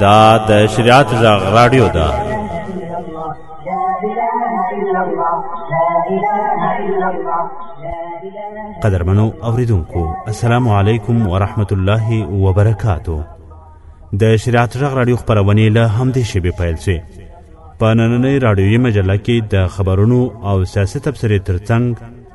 دا د شریعت غږ رادیو ده قدرمنو اوریدونکو السلام علیکم ورحمت الله وبرکاتو د شریعت غږ رادیو خبرونه له همدې شبي پیل شي په نننۍ رادیوي مجله کې د خبرونو او سیاست تبصرې ترڅنګ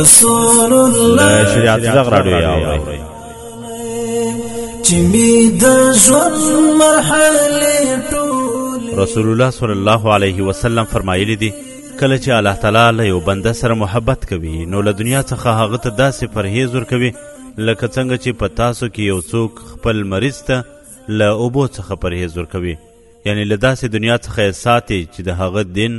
رسول الله شریعت زغ راډیو یاوي چې می د ژوند مرحله ټول رسول الله صلی الله علیه وسلم فرمایلی دی کله چې الله تعالی له یو بنده سره محبت کوي نو له دنیا څخه هغه ته داسې پرهیز ورکوي لکه څنګه چې په تاسو کې یو څوک خپل مریض ته له اوبو څخه پرهیز ورکوي یعنی له داسې دنیا څخه یې ساتي چې د هغه دین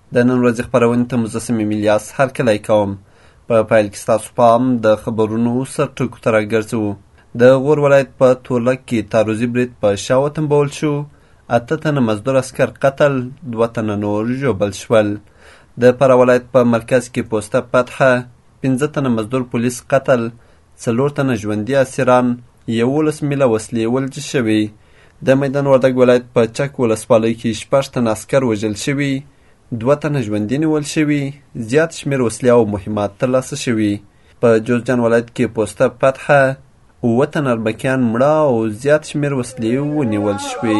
د نن ورځې خپرونې ته مجسم امیلیاس هرکلی کوم په پیل کې ستاسو پام د خبرونو سر ټکو ته راګرځوو د غور ولایت په تولک کې تعرضي برید په شا وتمبول شو اته تنه مزدور اسکر قتل دوه تنه نور ژوبل شول د فراه ولایت په مرکز کې پوسته فتحه پنځه تنه مزدور پولیس قتل څلور تنه ژوندي اسیران یولس میله وسلې ولج شوې د میدان وردګ ولایت په چک ولسوالۍ کې شپږ تنه عسکر وژل شوي، دوه تنه ژوندي نیول شوي، زیات شمېر وسلې او مهمات ترلاسه شوي. په جوزجان ولایت کې پوسته فتحه اووه تنه اربکیان مړه او زیات شمېر وسلې ونیول شوې.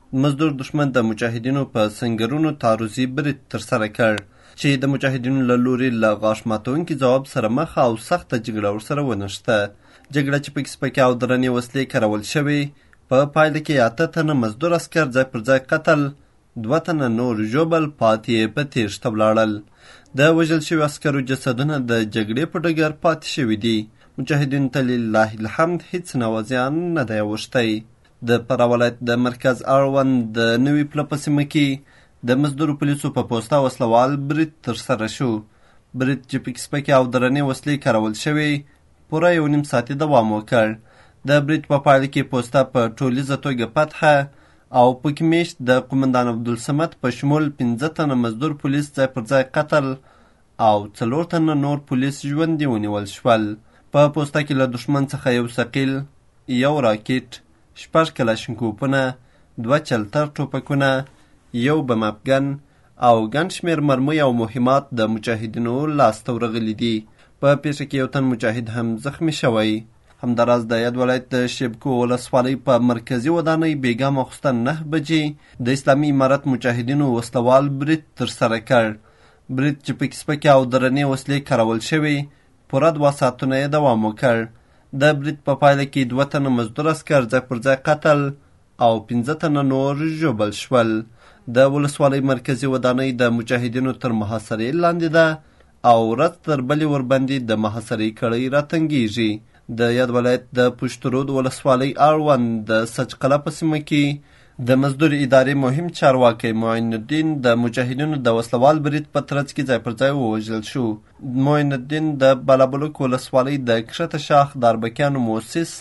مزدور دښمن د مجاهدینو په سنګرونو تعرضي برید ترسره کړ چې د مجاهدینو له لوري له غاښ ماتونکي ځواب سره مخ او سخته جګړه ورسره ونښته. جګړه چې پکې سپکې او درنې وسلې کارول شوې، په پایله کې اته تنه مزدور عسکر ځای پر ځای قتل، دوه تنه نور ژوبل، پاتې یې په تېښته ولاړل. د وژل شویو عسکرو جسدونه د جګړې په ډګر پاتې شوي دي. مجاهدینو ته لله الحمد هیڅ نوه زیان نه دی اوښتی. د فراه ولایت د مرکز اړوند د نوي پله په سیمه کې د مزدورو پولیسو په پوسته وسلوال برید ترسره شو برید چې پکې سپکې او درنې وسلې کارول شوې پوره یو نیم ساعتې دوام وکړ د برید په پایله کې پوسته په ټولیزه توګه فتحه او پکې میشت د قومندان عبدالصمد په شمول پنځه تنه مزدور پولیس ځای پر ځای قتل او څلور تنه نور پولیس ژوندي ونیول شول. په پوسته کې له دښمن څخه یو ثقیل، یو راکټ، شپږ کلاشینکوپونه، دوه چلتر ټوپکونه، یو بم افګن او ګڼ شمېر مرمۍ او مهمات د مجاهدینو لاس ته ورغلي دي. په پیښه کې یو تن مجاهد هم زخمي شوی. همداراز د یاد ولایت د شېبکو ولسوالۍ په مرکزي ودانۍ بېګا ماخوستن نهه بجې د اسلامي امارت مجاهدینو وسلوال برید ترسره کړ برید چې پکې سپکې او درنې وسلې کارول شوې، پوره دوه ساعتونه یې دوام وکړ. د برید په پایله کې دوه تنه مزدور عسکر ځای پر ځای قتل او پنځه تنه نور ژوبل شول. د ولسوالۍ مرکزي ودانۍ د مجاهدینو تر محاصرې لاندې ده او ورځ تر بلې ورباندې د محاصرې کړۍ راتنګیږي. د یاد ولایت د پشترود ولسوالۍ اړوند د سچ قلعه په سیمه کې د مزدور ادارې مهم چارواکی معین الدین د مجاهدینو د وسلوال برید په ترڅ کې ځای پر ځای ووژل شو. معین الدین د بالابلوک ولسوالۍ د کښته شاخ داربکیانو موسس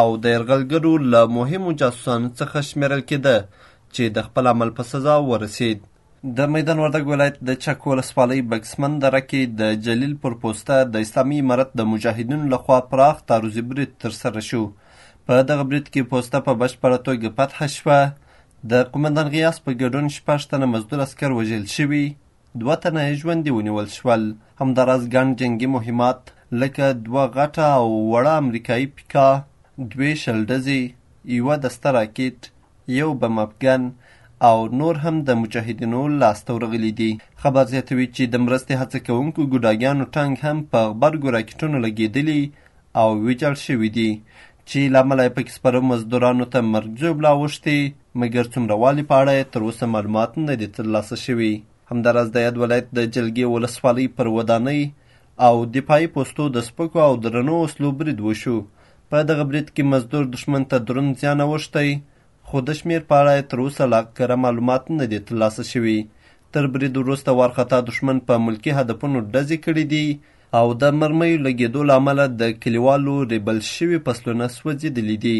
او د یرغلګرو له مهمو جاسوسانو څخه شمیرل کېده چې د خپل عمل په سزا ورسید. د میدان وردګ ولایت د چک ولسوالۍ بکسمن دره کې د جلیل پر پوسته د اسلامي امارت د مجاهدینو لخوا پراخ تعرضي برید ترسره شو په دغه برید کې پوسته په بشپړه توګه فتح شوه د قومندان غیاس په ګډون شپږ تنه مزدور عسکر وژل شوي دوه تنه یې ژوندي ونیول شول همداراز ګڼ جنګي مهمات لکه دوه غټه او وړه امریکایي پیکا دوې شل ډزې یوه دسته راکټ یو بم افګن او نور هم د مجاهدینو لاس ته ورغلي دي خبر زیاتوي چې د مرستې هڅه کوونکو ګوډاګیانو ټانګ هم په غبرګو راکټونو لګېدلي او ویجاړ شوي دي چې له امله یې پکې سپرو مزدورانو ته مرګ ژوبله اوښتې مګر څومره والي په اړه یې تر اوسه معلومات نه دي ترلاسه شوي همداراز د یاد ولایت د جلګې ولسوالۍ پر ودانۍ او دفاعي پوستو د سپکو او درنو وسلو برید وشو په دغه برید کې مزدور دښمن ته دروند زیان اوښتی، خو د شمېر په اړه تر اوسه لا کره معلومات نه دي ترلاسه شوي. تر برید وروسته وارخطا دښمن په ملکي هدفونو ډزې کړې دي او د مرمیو لګېدو له امله د کلیوالو رېبل شوي فصلونه سوځېدلي دي.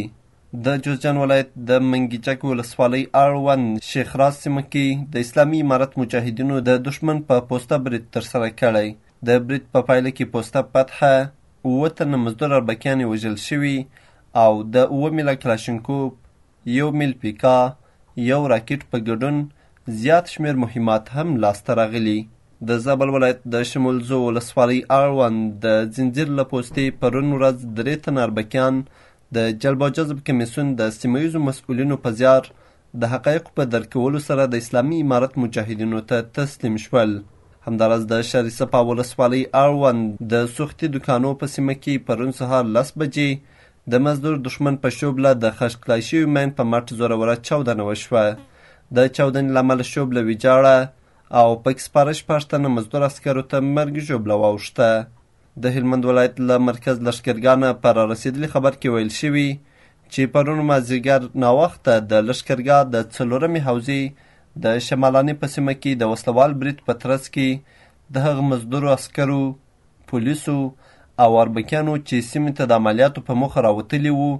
د جوزجان ولایت د منګیجک ولسوالۍ اړوند شیخ راز سیمه کې د اسلامي امارت مجاهدینو د دښمن په پوسته برید ترسره کړی. د برید په پایله کې پوسته فتحه، اووه تنه مزدور اربکیان یې وژل شوي او د اووه میله کلاشینکوف، یو میل پیکا، یو راکټ په ګډون زیات شمېر مهمات هم لاسته راغلي. د زابل ولایت د شمولزو ولسوالۍ اړوند د ځنځیر له پوستې پرون ورځ درې تنه اربکیان د جلب او جذب کمیسیون د سیمه ییزو مسؤلینو په زیار د حقایقو په درک کولو سره د اسلامي امارت مجاهدینو ته تسلیم شول. همداراز د شهر صفا ولسوالۍ اړوند د سوختي دکانو په سیمه کې پرون سهار لس بجې د مزدور دښمن په شوبله د خښ کلای شوي مین په مټ زوروره چاودنه وشوه. د چاودنې له امله شوبله ویجاړه او پکې سپاره شپږ تنه مزدور عسکرو ته مرګ ژوبله واوښته. د هلمند ولایت له مرکز لښکرګانه په رارسېدلي خبر کې ویل شوي چې پرون مازیګر ناوخته د لښکرګاه د څلورمې حوزې د شمالانې په سیمه کې د وسلوال برید په ترڅ کې د هغه مزدورو عسکرو پولیسو او اربکیانو چې سیمې ته د عملیاتو په موخه راوتلي وو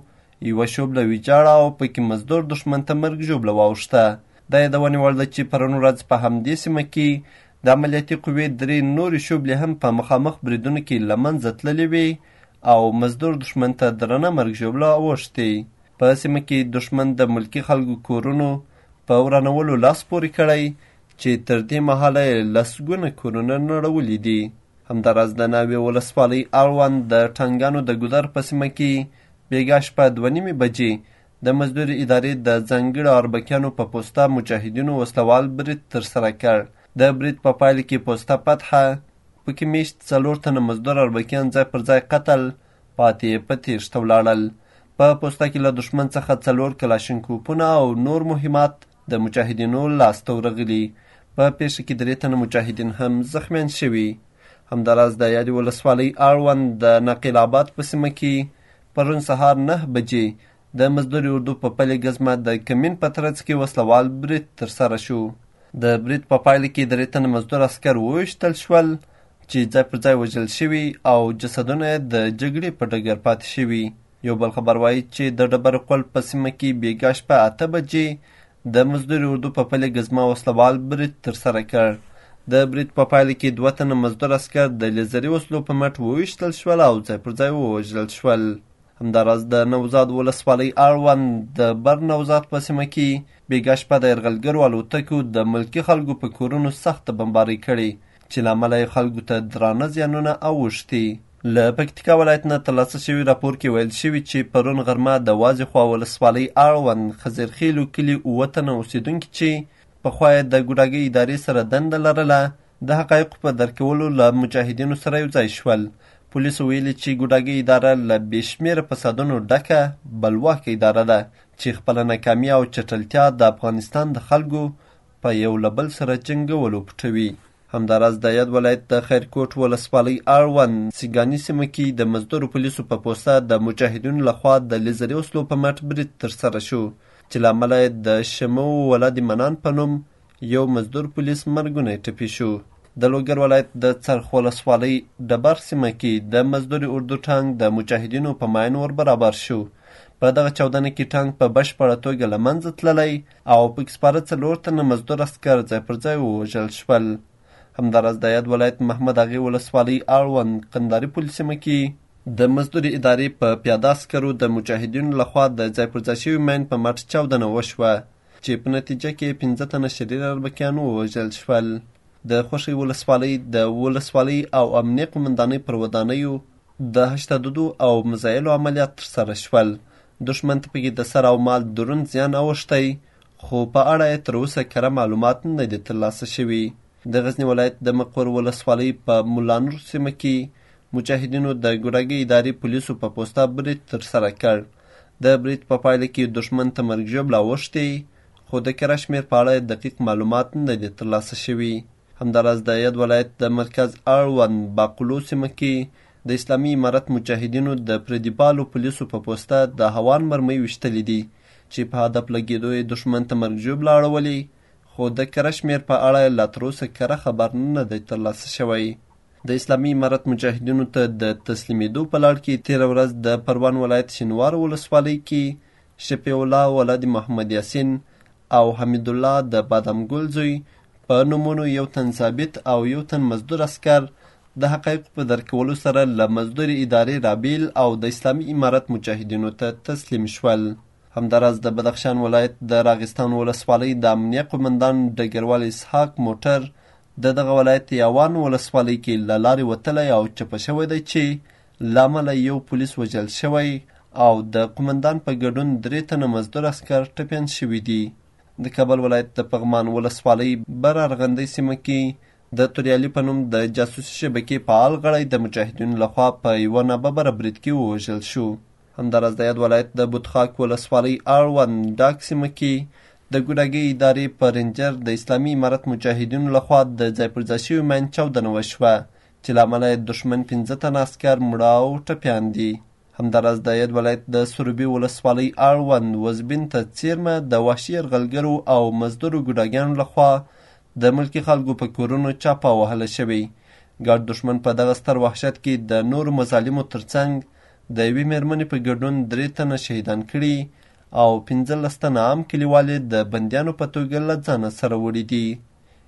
یوه شوبله ویجاړه او پکې مزدور دښمن ته مرګ ژوبله واوښته د یادونې وړ ده چې پرون ورځ په همدې سیمه کې د عملیاتي قوې درې نورې شوبلې هم په مخامخ بریدونو کې له منځه تللې وې او مزدور دښمن ته درنه مرګ ژوبله اوښتې په سیمه کې دښمن د ملکي خلکو کورونو په ورانولو لاس پورې کړی چې تر دې مهاله یې لسګونه کورونه نړولي دي همداراز د ناوې ولسوالۍ اړوند د ټنګانو د ګودر په سیمه کې بېګا شپه دوه نیمې بجې د مزدور ادارې د ځانګړو اربکیانو په پوسته مجاهدینو وسلوال برید ترسره کړ د برید په پایله کې پوسته پتحه پکې میشت څلور تنه مزدور اربکیان ځای پر ځای قتل پاتې یې په تیښته ولاړل په پوسته کې له دښمن څخه څلور کلاشینکوپونه او نور مهمات د مجاهدینو لاسته ورغلي په پیښه کې درې تنه مجاهدین هم زخمیان شوي همداراز د یادې ولسوالۍ اړوند د نقیل آباد په سیمه کې پرون سهار نهه بجې د مزدوري اردو په پلې ګزمه د کمین په ترڅ کې وسله وال برید ترسره شو. د برید په پایله کې درې تنه مزدور عسکر وویشتل شول چې ځای پر ځای وژل شوي او جسدونه یې د جګړې په ډګر پاتې شوي. یو بل خبر وایي چې د ډبرو قول په سیمه کې بېګا شپه اته بجې د مزدوري اردو په پلې ګزمه وسله وال برید ترسره کړ. د برید په پایله کې دوه تنه مزدور عسکر د لیزري وسلو په مټ وویشتل شول او ځای پر ځای ووژل شول. همداراز د نوزاد ولسوالۍ اړوند د بر نوزاد په سیمه کې بیګا شپه د یرغلګرو الوتکو د ملکي خلکو په کورونو سخته بمبارۍ کړې چې له امله یې خلکو ته درانه زیانونه اوښتي له پکتیکا ولایت نه ترلاسه شوي راپور کې ویل شوي چې پرون غرمه د وازې خوا ولسوالۍ اړوند خزیرخیلو کلي اووه تنه اوسېدونکي چې پخوا یې د ګوډاګۍ ادارې سره دنده لرله د حقایقو په درک کولو له مجاهدینو سره یو ځای شول پولیسو ویلي چې ګوډاګۍ اداره له بې شمېره فسادونو ډکه بلواکه اداره ده چې خپله ناکامي او چټلتیا د افغانستان د خلکو په یو له بل سره جنګولو پټوي همداراز د یاد ولایت د خیرکوټ ولسوالۍ اړوند سیګاني سیمه کې د مزدورو پولیسو په پوسته د مجاهدینو لخوا د لیزري وسلو په مټ برید ترسره شو چې له امله د شمو ولادي منان په نوم یو مزدور پولیس مرګونی ټپي شو د لوګر ولایت د څرخ ولسوالۍ ډبر سیمه کې د مزدوري اردو ټانګ د مجاهدینو په ماین ور برابر شو په دغه چاودنه کې ټانګ په بشپړه توګه له منځه تللی او پکې سپاره څلور تنه مزدور عسکر ځای پر ځای ووژل شول همداراز د یاد ولایت محمد اغې ولسوالۍ اړوند قنداري پل سیمه کې د مزدوري ادارې په پیاده عسکرو د مجاهدینو لخوا د ځای پر ځای شوي مین په مټ چاودنه وشوه چې په نتیجه کې پنځه تنه شریر اربکیان ووژل شول د خوښۍ ولسوالۍ د ولسوالۍ او امنیه قومندانۍ پر ودانیو د هشتددو او مزایلو عملیات ترسره شول، دښمن ته پکې د سر او مال دروند زیان اوښتی، خو په اړه یې تر اوسه کره معلومات نه دي ترلاسه شوي. د غزني ولایت د مقر ولسوالۍ په ملانور سیمه کې مجاهدینو د ګوډاګۍ اداري پولیسو په پوسته برید ترسره کړ. د برید په پایله کې دښمن ته مرګ ژوبله اوښتې، خو د کره شمېر په اړه یې دقیق معلومات نه دي ترلاسه شوي. همداراز د یاد ولایت د مرکز اړوند باقلو سیمه کې د اسلامي امارت مجاهدینو د پردي پالو پولیسو په پوسته د هوان مرمۍ ویشتلې دي چې په هدف لګېدو یې دښمن ته مرګ ژوبله اړولې خو د کره شمېر په اړه لا تر اوسه کره خبر نه دی ترلاسه شوی د اسلامي امارت مجاهدینو ته د تسلیمېدو په لړ کې تېره ورځ د پروان ولایت شینوارو ولسوالۍ کې شفیع الله ولد محمد یاسین او حمیدالله د بادام ګل زوی په نومونو یو تن ثابت او یو تن مزدور عسکر د حقایقو په درک کولو سره له مزدورې ادارې رابیل او د اسلامي امارت مجاهدینو ته تسلیم شول. همداراز د بدخشان ولایت د راغستان ولسوالۍ د امنیه قومندان ډګروال اسحاق موټر د دغه ولایت یوان ولسوالۍ کې له لارې وتلی او چپه شوی دی چې له امله یو پولیس وژل شوی او د قومندان په ګډون درې تنه مزدور عسکر ټپیان شوي دي. د کابل ولایت د پغمان ولسوالۍ بر ارغندۍ سیمه کې د توریالي په نوم د جاسوسي شبکې فعال غړی د مجاهدینو لخوا په یوه ناببره برید کې ووژل شو. همداراز د یاد ولایت د بوتخاک ولسوالۍ اړوند ډاک سیمه کې د ګوډاګۍ ادارې په رینجر د اسلامي امارت مجاهدینو لخوا د ځای پر ځای شوي ماین چاودنه وشوه چې له امله یې دښمن پنځه تنه عسکر مړه او ټپیان دي. همداراز د ید ولایت د سروبي ولسوالۍ اړوند وزبین ته څیرمه د وحشي یرغلګرو او مزدورو ګوډاګیانو لخوا د ملکي خلکو په کورونو چاپه وهل شوې. ګډ دښمن په دغه ستر وحشت کې د نورو مظالمو ترڅنګ د یوې مېرمنې په ګډون درې تنه شهیدان کړي او پنځلس تنه عام کلیوال یې د بندیانو په توګه له ځانه سره وړي دي.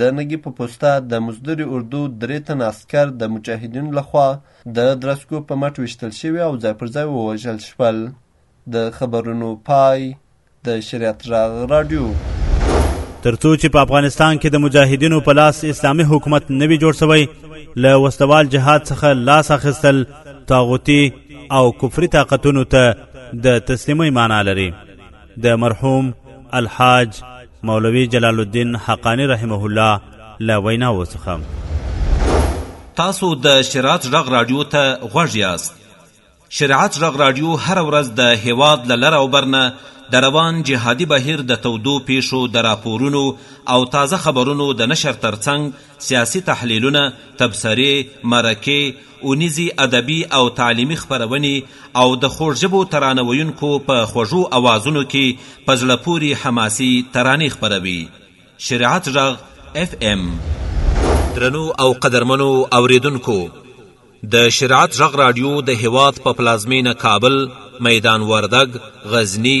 د نګي په پوسته د مزدوري اردو درې تنه عسکر د مجاهدینو لخوا د درسکو په مټ ویشتل شوي او ځای پر ځای ووژل شول. د خبرونو پای د شریعت راغ راډیو. ترڅو چې په افغانستان کې د مجاهدینو په لاس اسلامي حکومت نه وي جوړ شوی له وسلوال جهاد څخه لاس اخیستل طاغوتي او کفري طاقتونو ته د تسلیمۍ معنا لري د مرحوم الحاج مولوی جلال الدین حقانی رحمه الله له ویناو څخه تاسو د شریعت غږ رادیو ته غوږ یاست شریعت غږ رادیو هره ورځ د هیواد له لر او برنه د روان جهادي بهیر د تودو پیښو د راپورونو او تازه خبرونو د نشر ترڅنګ سیاسي تحلیلونه، تبصرې، مرکې اونیزې ادبي او تعلیمي خپرونې او د خوږ ژبو ترانه ویونکو په خوږو اوازونو کې په زړه پورې حماسي ترانې خپروي. شریعت غږ اف ام. درنو او قدرمنو اوریدونکو! د شریعت غږ راډیو د هېواد په پلازمېنه کابل، میدان وردګ، غزني،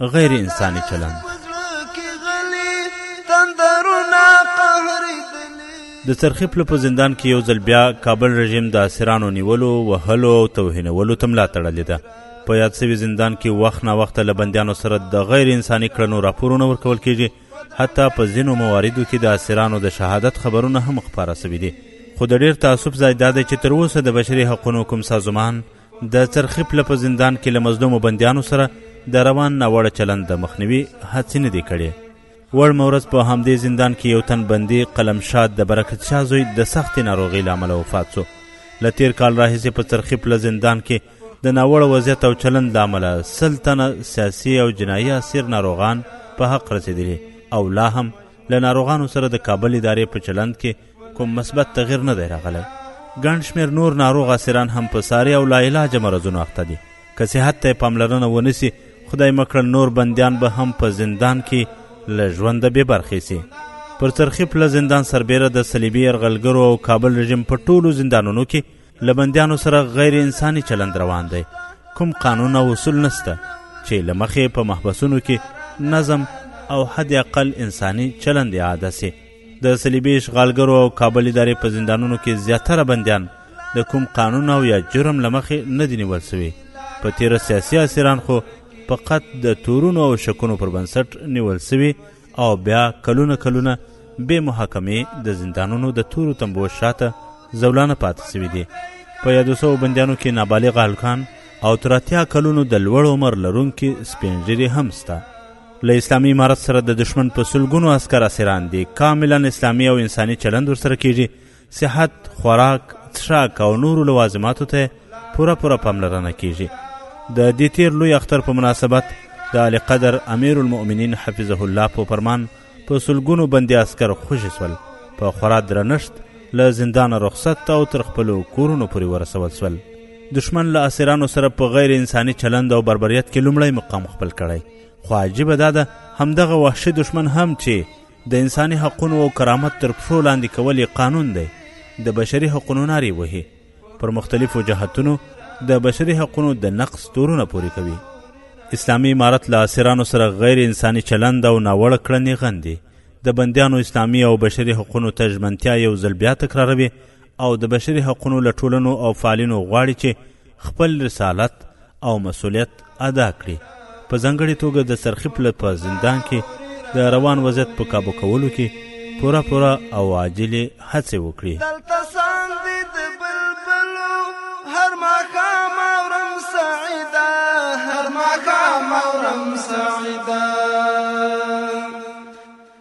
غیر انساني چلند د څرخي پله په زندان کې یو ځل بیا کابل رژیم د اسیرانو نیولو وهلو او توهینولو ته ملا تړلې ده په یاد سوي زندان کې وخت نا وخته له بندیانو سره د غیر انساني کړنو راپورونه ورکول کیږي حتی په ځینو مواردو کې د اسیرانو د شهادت خبرونه هم خپاره سوي دي خو د ډیر تعصب ځای دا دی چې تر اوسه د بشري حقونو کوم سازمان د څرخي پله په زندان کې له مظلومو بندیانو سره د روان ناوړه چلند د مخنیوي هڅې نه دي کړې وړمه ورځ په همدې زندان کې یو تن بندي قلم شاد د برکت شاه زوی د سختې ناروغۍ له امله وفات سو له تیر کال راهیسې په څرخي پله زندان کې د ناوړه وضعیت او چلند له امله سل تنه سیاسي او جنایي اسیر ناروغان په حق رسېدلي او لا هم له ناروغانو سره د کابل ادارې په چلند کې کوم مثبت تغیر نه دی راغلی ګڼ شمېر نور ناروغ اسیران هم په ساري او لاعلاجه مرضونو اخته دي که صحت ته یې پاملرنه ونه سي خدای مه کړه نور بندیان به هم په زندان کې له ژونده بې برخې سي پر څرخي پله زندان سربیره د صلیبي یرغلګرو او کابل رژیم په ټولو زندانونو کې له بندیانو سره غیر انساني چلند روان دی کوم قانون او اصول نسته چې له مخې په محبسونو کې نظم او حد اقل انساني چلند عاده سي د صلیبي اشغالګرو او کابل ادارې په زندانونو کې زیاتره بندیان د کوم قانون او یا جرم له مخې نه دي نیول سوي په تیره سیاسي اسیران خو فقط د تورونو او شکونو پر بنسټ نیول سوي او بیا کلونه کلونه بې محاکمې د زندانونو د تورو تمبو شاته زولانه پاتې سوي دي په یادو سوو بندیانو کې نابالغ هلکان او تر اتیا کلونو د لوړ عمر لرونکي سپینږیري هم سته له اسلامي امارت سره د دشمن په سلګونو عسکر اسیران دي کاملا اسلامي او انساني چلند ورسره کیږي صحت خوراک څښاک او نورو لوازماتو ته پوره پوره پاملرنه کیږي د دې تیر لوی اختر په مناسبت د علی قدر امیر المؤمنین حفظه الله په فرمان په سلګونو بندي عسکر خوشي سول په خورا درنښت له زندانه رخصت او تر خپلو کورونو پورې ورسول سول دښمن له اسیرانو سره په غیر انساني چلند او بربریت کې لومړی مقام خپل کړی خو عجیبه دا ده همدغه وحشي دشمن هم چې د انساني حقونو او کرامت تر پښو لاندې کول یې قانون دی د بشري حقونو نارې وهي پر مختلفو جهتونو د بشري حقونو د نقص تورونه پورې کوي اسلامي امارت له اسیرانو سره غیر انساني چلند او ناوړه کړنې غندي د بندیانو اسلامي او بشري حقونو ته ژمنتیا یو ځل بیا تکراروي او د بشري حقونو له ټولنو او فعالینو غواړي چې خپل رسالت او مسولیت ادا کړي په ځانګړې توګه د څرخي پله په زندان کې د روان وضعیت په کابو کولو کې پوره پوره او عاجلې هڅې وکړي